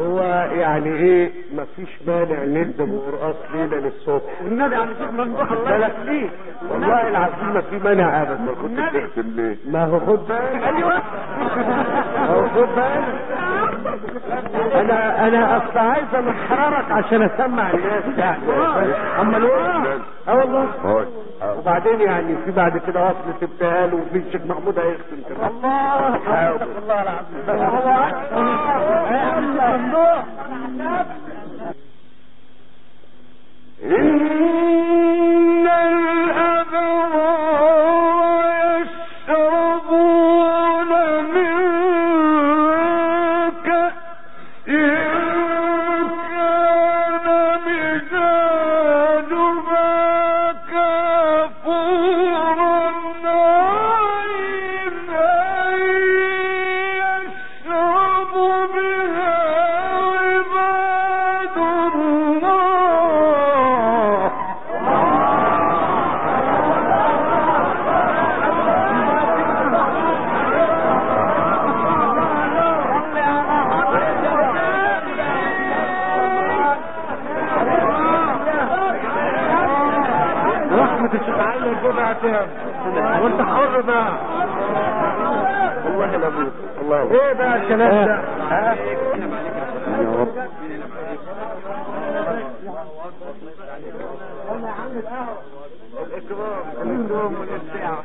هو يعني ايه مفيش مانع نندم ورقص ليله للصبح والنبي عم شيخ ممدوح الله بالك يخليك ليه والله العظيم ما في مانع ابدا ما كنت بتختم ليه ما هو خد بالك ايوه هو خد بالك انا انا اصل عايز امحررك عشان اسمع الناس يعني. اما الوقت اه والله. وبعدين يعني في بعد كده وصلة ابتهال وفي الشيخ محمود هيختم كمان. الله. الله العظيم الله اكبر الجمعة وانت حر بقى والله لا بد الله ايه بقى الكلام ده يا رب الاكرام الاكرام والابداع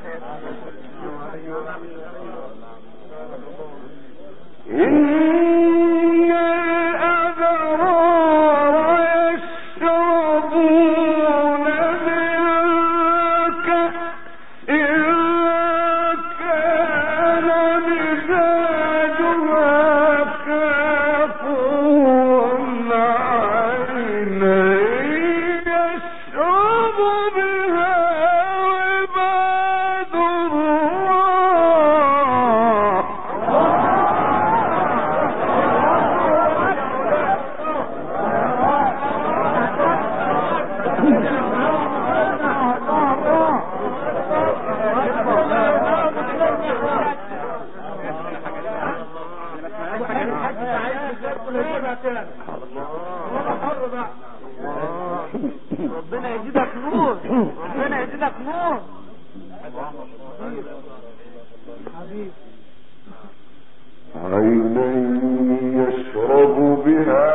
إن ربنا يزيدك نور ربنا يزيدك نور عينا يشرب بها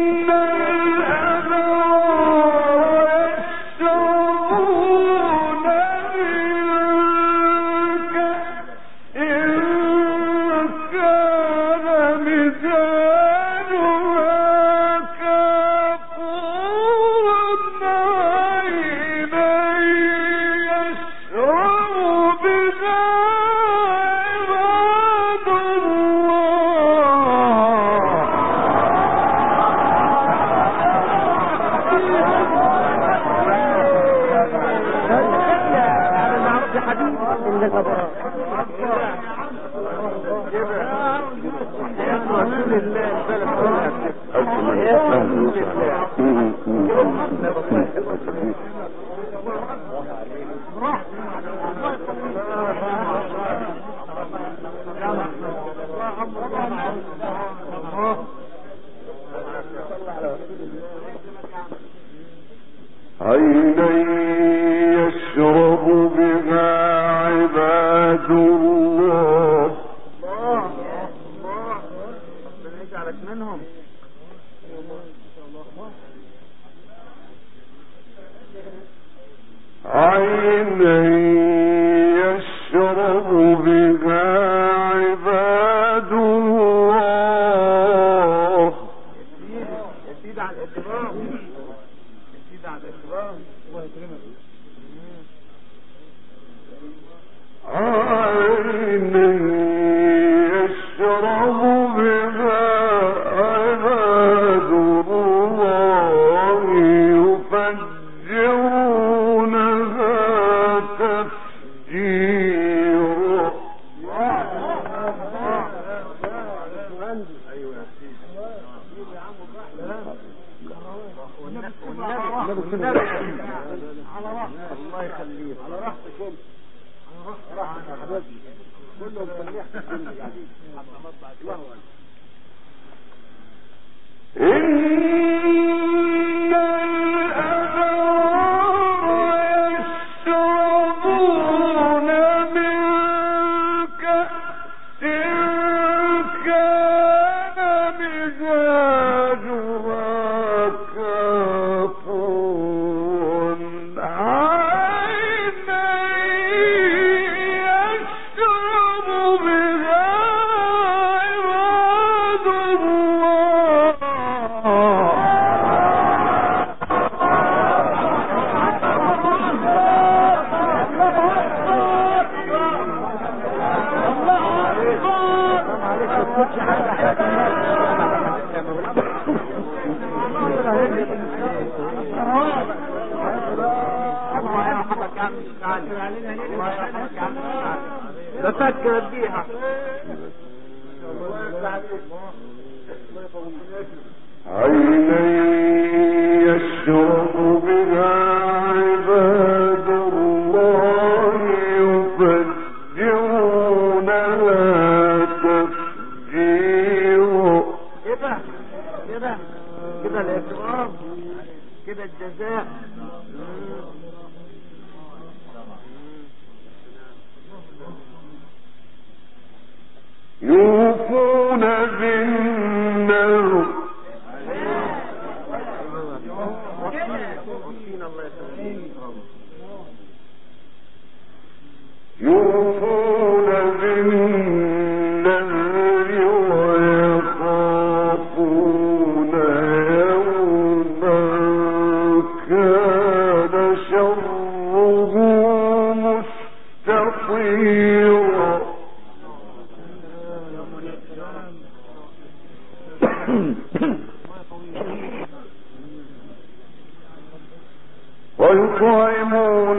میں راحتكم كلهم الله إن يشرب بها عباد الله يفجر يوسف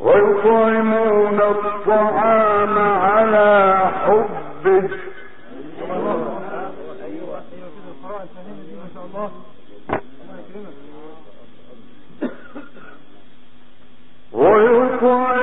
ويطعمون الطعام على حبه. ايوه